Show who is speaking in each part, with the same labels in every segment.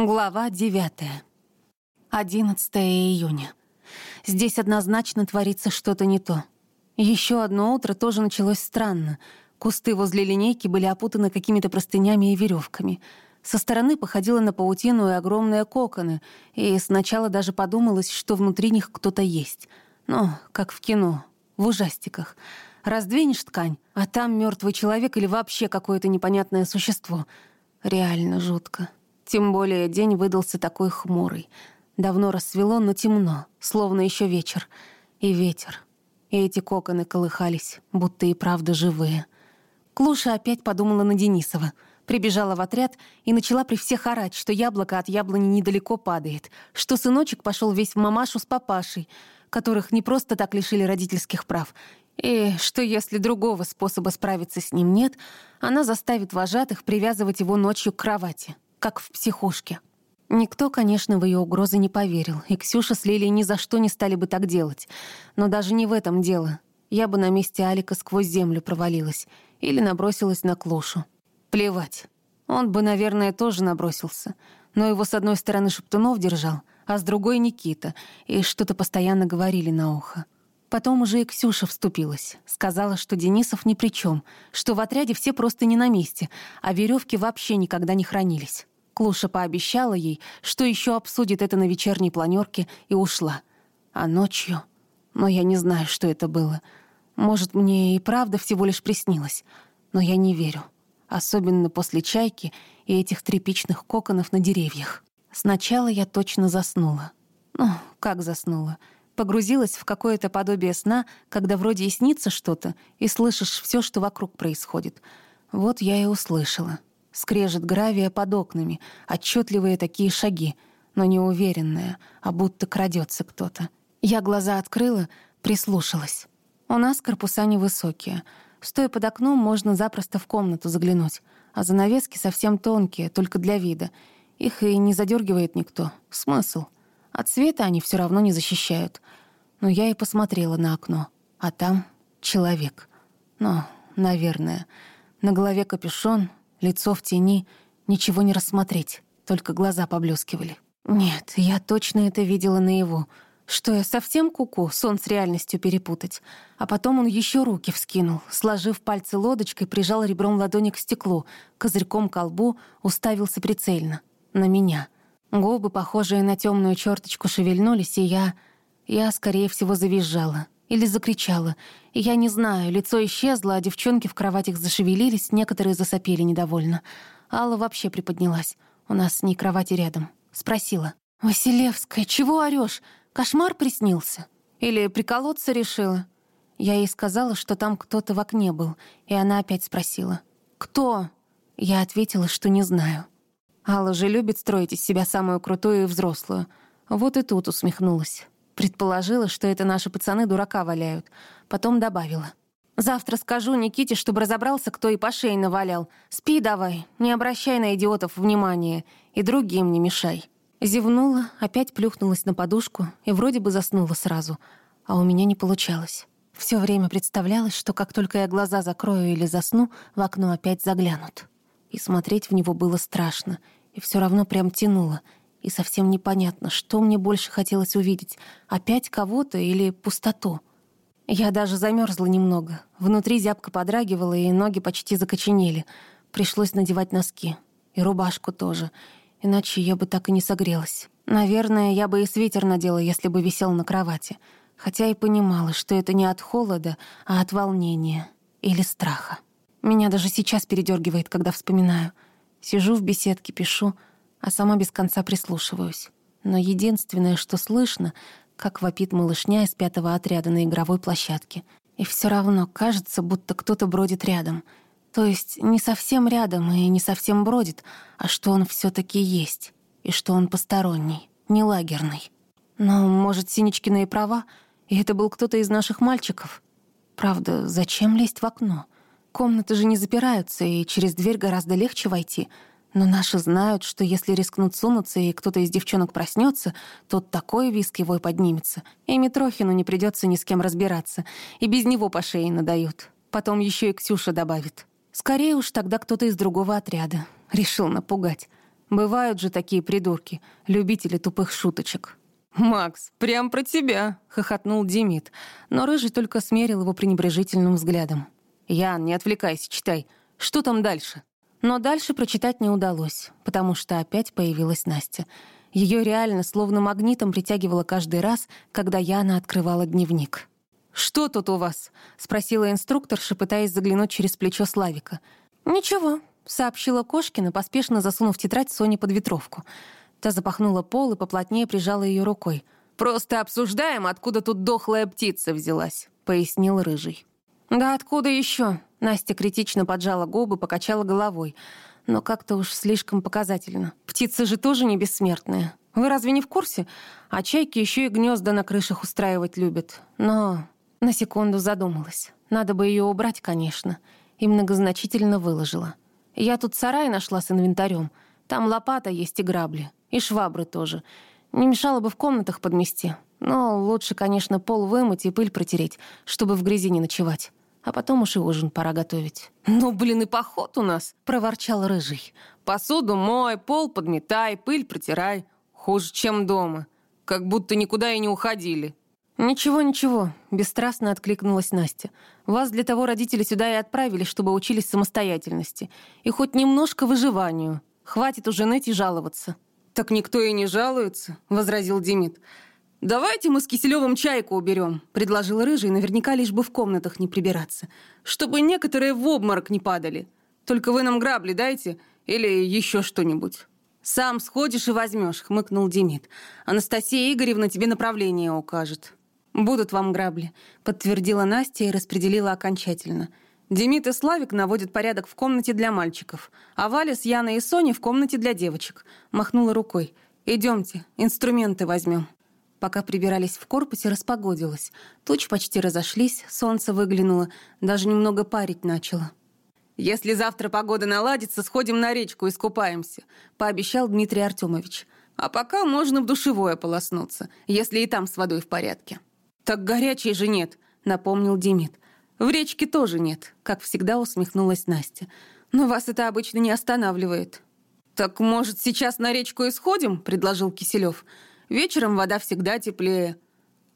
Speaker 1: Глава 9. 11 июня. Здесь однозначно творится что-то не то. Еще одно утро тоже началось странно. Кусты возле линейки были опутаны какими-то простынями и веревками. Со стороны походило на паутину и огромные коконы, и сначала даже подумалось, что внутри них кто-то есть. Ну, как в кино, в ужастиках. Раздвинешь ткань, а там мертвый человек или вообще какое-то непонятное существо. Реально жутко. Тем более день выдался такой хмурый. Давно рассвело, но темно, словно еще вечер. И ветер. И эти коконы колыхались, будто и правда живые. Клуша опять подумала на Денисова. Прибежала в отряд и начала при всех орать, что яблоко от яблони недалеко падает, что сыночек пошел весь в мамашу с папашей, которых не просто так лишили родительских прав, и что если другого способа справиться с ним нет, она заставит вожатых привязывать его ночью к кровати как в психушке. Никто, конечно, в ее угрозы не поверил, и Ксюша с Лилией ни за что не стали бы так делать. Но даже не в этом дело. Я бы на месте Алика сквозь землю провалилась или набросилась на Клушу. Плевать. Он бы, наверное, тоже набросился. Но его с одной стороны Шептунов держал, а с другой — Никита, и что-то постоянно говорили на ухо. Потом уже и Ксюша вступилась. Сказала, что Денисов ни при чем, что в отряде все просто не на месте, а веревки вообще никогда не хранились. Клуша пообещала ей, что еще обсудит это на вечерней планерке, и ушла. А ночью... Но я не знаю, что это было. Может, мне и правда всего лишь приснилось. Но я не верю. Особенно после чайки и этих тряпичных коконов на деревьях. Сначала я точно заснула. Ну, как заснула? Погрузилась в какое-то подобие сна, когда вроде и снится что-то, и слышишь все, что вокруг происходит. Вот я и услышала. Скрежет гравия под окнами, отчетливые такие шаги, но не уверенные, а будто крадется кто-то. Я глаза открыла, прислушалась. У нас корпуса невысокие. Стоя под окном, можно запросто в комнату заглянуть, а занавески совсем тонкие, только для вида. Их и не задергивает никто. Смысл — от света они все равно не защищают. Но я и посмотрела на окно. А там человек. Ну, наверное. На голове капюшон, лицо в тени. Ничего не рассмотреть, только глаза поблескивали. Нет, я точно это видела наяву. Что я совсем куку, сон с реальностью перепутать. А потом он еще руки вскинул, сложив пальцы лодочкой, прижал ребром ладони к стеклу, козырьком к лбу, уставился прицельно. На меня — Губы, похожие на темную черточку, шевельнулись, и я... Я, скорее всего, завизжала. Или закричала. Я не знаю, лицо исчезло, а девчонки в кроватях зашевелились, некоторые засопели недовольно. Алла вообще приподнялась. У нас с ней кровати рядом. Спросила. «Василевская, чего орёшь? Кошмар приснился? Или приколоться решила?» Я ей сказала, что там кто-то в окне был, и она опять спросила. «Кто?» Я ответила, что не знаю. Алла же любит строить из себя самую крутую и взрослую. Вот и тут усмехнулась. Предположила, что это наши пацаны дурака валяют. Потом добавила. «Завтра скажу Никите, чтобы разобрался, кто и по шее навалял. Спи давай, не обращай на идиотов внимания. И другим не мешай». Зевнула, опять плюхнулась на подушку и вроде бы заснула сразу. А у меня не получалось. Все время представлялось, что как только я глаза закрою или засну, в окно опять заглянут. И смотреть в него было страшно — и все равно прям тянуло. И совсем непонятно, что мне больше хотелось увидеть. Опять кого-то или пустоту. Я даже замерзла немного. Внутри зябко подрагивала, и ноги почти закоченели. Пришлось надевать носки. И рубашку тоже. Иначе я бы так и не согрелась. Наверное, я бы и свитер надела, если бы висел на кровати. Хотя и понимала, что это не от холода, а от волнения или страха. Меня даже сейчас передергивает, когда вспоминаю — Сижу в беседке, пишу, а сама без конца прислушиваюсь. Но единственное, что слышно, как вопит малышня из пятого отряда на игровой площадке. И все равно кажется, будто кто-то бродит рядом. То есть не совсем рядом и не совсем бродит, а что он все таки есть. И что он посторонний, не лагерный. Но, может, Синичкина и права, и это был кто-то из наших мальчиков. Правда, зачем лезть в окно? — Комнаты же не запираются, и через дверь гораздо легче войти. Но наши знают, что если рискнут сунуться, и кто-то из девчонок проснется, то такой виск его и поднимется. И Митрохину не придется ни с кем разбираться. И без него по шее надают. Потом еще и Ксюша добавит. Скорее уж тогда кто-то из другого отряда. Решил напугать. Бывают же такие придурки, любители тупых шуточек. «Макс, прям про тебя!» — хохотнул Демид, но Рыжий только смерил его пренебрежительным взглядом. «Ян, не отвлекайся, читай. Что там дальше?» Но дальше прочитать не удалось, потому что опять появилась Настя. Ее реально словно магнитом притягивало каждый раз, когда Яна открывала дневник. «Что тут у вас?» — спросила инструкторша, пытаясь заглянуть через плечо Славика. «Ничего», — сообщила Кошкина, поспешно засунув тетрадь Соне под ветровку. Та запахнула пол и поплотнее прижала ее рукой. «Просто обсуждаем, откуда тут дохлая птица взялась», — пояснил Рыжий. «Да откуда еще? Настя критично поджала губы, покачала головой. Но как-то уж слишком показательно. Птицы же тоже не бессмертные. Вы разве не в курсе? А чайки еще и гнезда на крышах устраивать любят. Но на секунду задумалась. Надо бы ее убрать, конечно. И многозначительно выложила. Я тут сарай нашла с инвентарем. Там лопата есть и грабли. И швабры тоже. Не мешало бы в комнатах подмести. Но лучше, конечно, пол вымыть и пыль протереть, чтобы в грязи не ночевать. А потом уж и ужин пора готовить. «Ну, блин, и поход у нас!» — проворчал Рыжий. «Посуду мой, пол подметай, пыль протирай. Хуже, чем дома. Как будто никуда и не уходили». «Ничего, ничего», — бесстрастно откликнулась Настя. «Вас для того родители сюда и отправили, чтобы учились самостоятельности. И хоть немножко выживанию. Хватит уже ныть и жаловаться». «Так никто и не жалуется», — возразил Демид. «Давайте мы с Киселевым чайку уберем», — предложил Рыжий, наверняка лишь бы в комнатах не прибираться. «Чтобы некоторые в обморок не падали. Только вы нам грабли дайте или еще что-нибудь». «Сам сходишь и возьмешь», — хмыкнул Демид. «Анастасия Игоревна тебе направление укажет». «Будут вам грабли», — подтвердила Настя и распределила окончательно. Демид и Славик наводят порядок в комнате для мальчиков, а Валя с Яной и Соней в комнате для девочек. Махнула рукой. «Идемте, инструменты возьмем». Пока прибирались в корпусе, распогодилось. Тучи почти разошлись, солнце выглянуло, даже немного парить начало. «Если завтра погода наладится, сходим на речку и искупаемся», — пообещал Дмитрий Артемович. «А пока можно в душевое полоснуться, если и там с водой в порядке». «Так горячей же нет», — напомнил Демид. «В речке тоже нет», — как всегда усмехнулась Настя. «Но вас это обычно не останавливает». «Так, может, сейчас на речку и сходим?» — предложил Киселев. Вечером вода всегда теплее.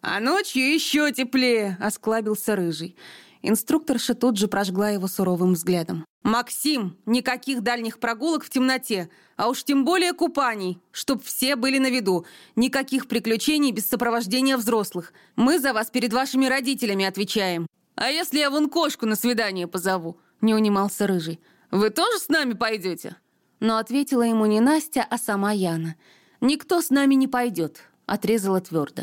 Speaker 1: А ночью еще теплее, осклабился рыжий. Инструкторша тут же прожгла его суровым взглядом. «Максим, никаких дальних прогулок в темноте, а уж тем более купаний, чтоб все были на виду. Никаких приключений без сопровождения взрослых. Мы за вас перед вашими родителями отвечаем. А если я вон кошку на свидание позову?» Не унимался Рыжий. «Вы тоже с нами пойдете?» Но ответила ему не Настя, а сама Яна – «Никто с нами не пойдет», — отрезала твердо.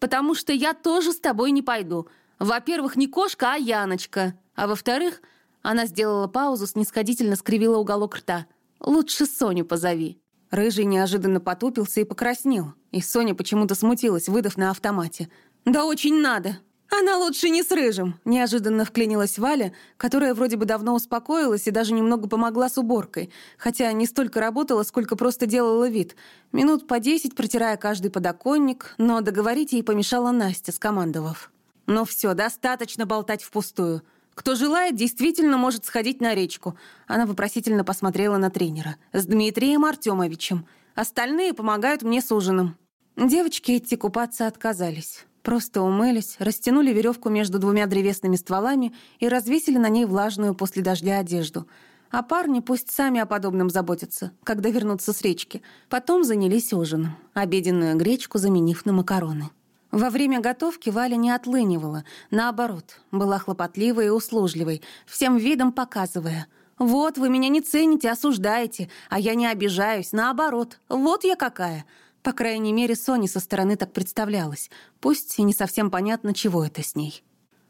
Speaker 1: «Потому что я тоже с тобой не пойду. Во-первых, не кошка, а Яночка. А во-вторых...» Она сделала паузу, снисходительно скривила уголок рта. «Лучше Соню позови». Рыжий неожиданно потупился и покраснел. И Соня почему-то смутилась, выдав на автомате. «Да очень надо!» «Она лучше не с Рыжим», — неожиданно вклинилась Валя, которая вроде бы давно успокоилась и даже немного помогла с уборкой, хотя не столько работала, сколько просто делала вид. Минут по десять, протирая каждый подоконник, но договорить ей помешала Настя, скомандовав. «Ну все, достаточно болтать впустую. Кто желает, действительно может сходить на речку». Она вопросительно посмотрела на тренера. «С Дмитрием Артемовичем. Остальные помогают мне с ужином». Девочки идти купаться отказались. Просто умылись, растянули веревку между двумя древесными стволами и развесили на ней влажную после дождя одежду. А парни пусть сами о подобном заботятся, когда вернутся с речки. Потом занялись ужином, обеденную гречку заменив на макароны. Во время готовки Валя не отлынивала, наоборот, была хлопотливой и услужливой, всем видом показывая — «Вот, вы меня не цените, осуждаете, а я не обижаюсь, наоборот, вот я какая!» По крайней мере, Соне со стороны так представлялось, пусть и не совсем понятно, чего это с ней.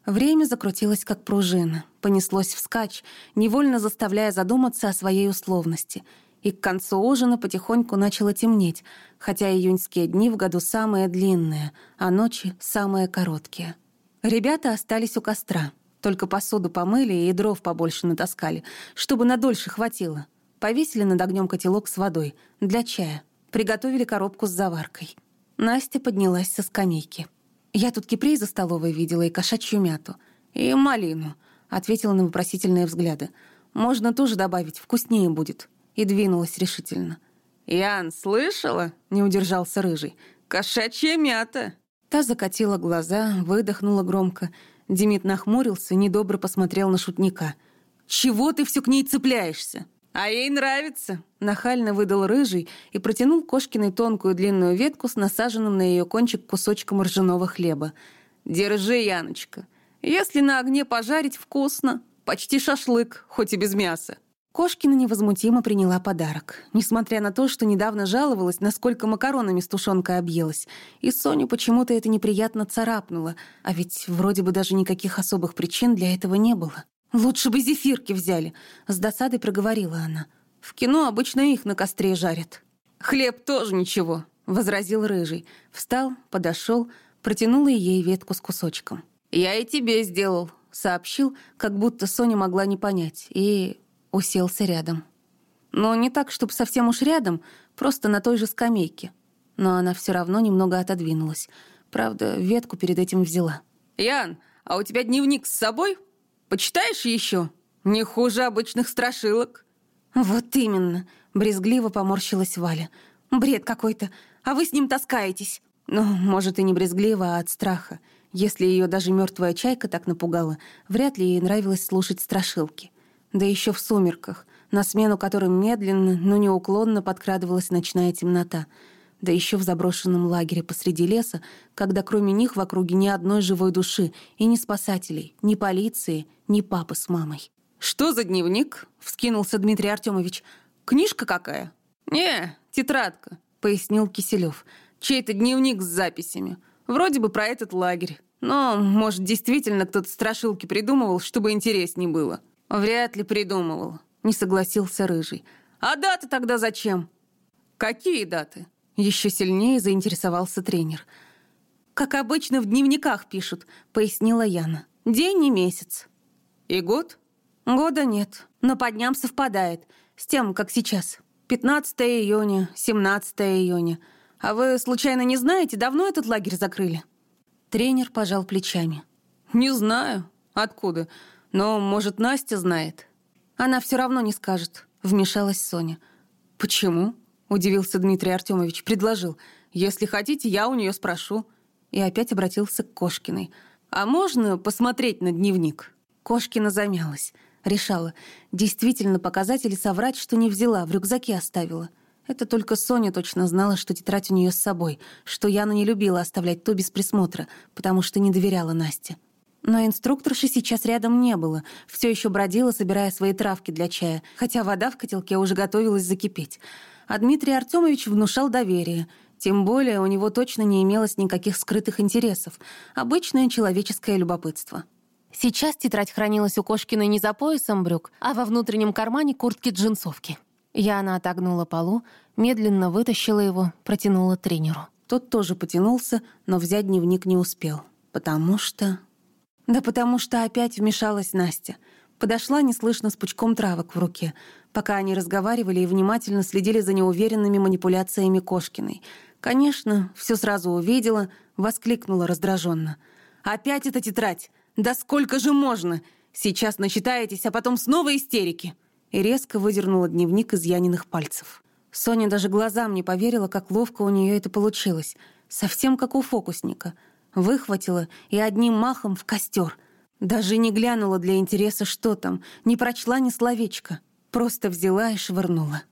Speaker 1: Время закрутилось как пружина, понеслось вскачь, невольно заставляя задуматься о своей условности. И к концу ужина потихоньку начало темнеть, хотя июньские дни в году самые длинные, а ночи самые короткие. Ребята остались у костра, только посуду помыли и дров побольше натаскали, чтобы надольше хватило. Повесили над огнем котелок с водой для чая. Приготовили коробку с заваркой. Настя поднялась со скамейки. «Я тут кипрей за столовой видела и кошачью мяту. И малину», — ответила на вопросительные взгляды. «Можно тоже добавить, вкуснее будет». И двинулась решительно.
Speaker 2: «Ян, слышала?» — не удержался Рыжий. «Кошачья мята!»
Speaker 1: Та закатила глаза, выдохнула громко. Демид нахмурился, недобро посмотрел на шутника.
Speaker 2: «Чего ты все к ней цепляешься?» «А ей нравится!» — нахально выдал рыжий и протянул Кошкиной тонкую длинную ветку с насаженным на ее кончик кусочком ржаного хлеба. «Держи, Яночка. Если на огне пожарить, вкусно. Почти шашлык, хоть и без мяса».
Speaker 1: Кошкина невозмутимо приняла подарок, несмотря на то, что недавно жаловалась, насколько макаронами с тушенкой объелась. И Соню почему-то это неприятно царапнуло, а ведь вроде бы даже никаких особых причин для этого не было. «Лучше бы зефирки взяли», — с досадой проговорила она. «В кино обычно их на костре жарят».
Speaker 2: «Хлеб тоже ничего», — возразил Рыжий.
Speaker 1: Встал, подошел, протянул ей ветку с кусочком.
Speaker 2: «Я и тебе сделал», — сообщил, как будто Соня могла не понять, и уселся рядом. Но не так, чтобы совсем уж рядом, просто на той же скамейке. Но она все равно немного отодвинулась. Правда, ветку перед этим взяла. «Ян, а у тебя дневник с собой? Почитаешь еще? Не хуже обычных страшилок».
Speaker 1: «Вот именно», — брезгливо поморщилась Валя. «Бред какой-то. А вы с ним таскаетесь». Ну, может, и не брезгливо, а от страха. Если ее даже мертвая чайка так напугала, вряд ли ей нравилось слушать страшилки да еще в сумерках, на смену которым медленно, но неуклонно подкрадывалась ночная темнота, да еще в заброшенном лагере посреди леса, когда кроме них в округе ни одной живой души и ни спасателей, ни полиции, ни папы с мамой.
Speaker 2: «Что за дневник?» — вскинулся Дмитрий Артемович. «Книжка какая?» «Не, тетрадка», — пояснил Киселев. «Чей-то дневник с записями. Вроде бы про этот лагерь. Но, может, действительно кто-то страшилки придумывал, чтобы интереснее было».
Speaker 1: «Вряд ли придумывал», — не согласился Рыжий.
Speaker 2: «А даты тогда зачем?»
Speaker 1: «Какие даты?» — еще сильнее заинтересовался тренер. «Как обычно в дневниках пишут», — пояснила Яна. «День и месяц».
Speaker 2: «И год?»
Speaker 1: «Года нет, но по дням совпадает. С тем, как сейчас. 15 июня, 17 июня. А вы, случайно, не знаете, давно этот лагерь закрыли?» Тренер пожал плечами.
Speaker 2: «Не знаю. Откуда? Но, может, Настя знает?»
Speaker 1: «Она все равно не скажет», — вмешалась Соня.
Speaker 2: «Почему?» — удивился Дмитрий Артемович. Предложил. «Если хотите, я у нее спрошу». И опять обратился к Кошкиной. «А можно посмотреть на дневник?»
Speaker 1: Кошкина замялась. Решала, действительно показать или соврать, что не взяла, в рюкзаке оставила. Это только Соня точно знала, что тетрадь у нее с собой, что Яна не любила оставлять ту без присмотра, потому что не доверяла Насте. Но инструкторши сейчас рядом не было, все еще бродила, собирая свои травки для чая, хотя вода в котелке уже готовилась закипеть. А Дмитрий Артемович внушал доверие. Тем более у него точно не имелось никаких скрытых интересов. Обычное человеческое любопытство. Сейчас тетрадь хранилась у Кошкиной не за поясом брюк, а во внутреннем кармане куртки-джинсовки. Яна отогнула полу, медленно вытащила его, протянула тренеру. Тот тоже потянулся, но взять дневник не успел. Потому что... Да потому что опять вмешалась Настя. Подошла неслышно с пучком травок в руке, пока они разговаривали и внимательно следили за неуверенными манипуляциями Кошкиной. Конечно, все сразу увидела, воскликнула раздраженно. «Опять эта тетрадь! Да сколько же можно! Сейчас начитаетесь, а потом снова истерики!» И резко выдернула дневник из Яниных пальцев. Соня даже глазам не поверила, как ловко у нее это получилось. Совсем как у фокусника — Выхватила и одним махом в костер. Даже не глянула для интереса, что там, не прочла ни словечка. Просто взяла и швырнула.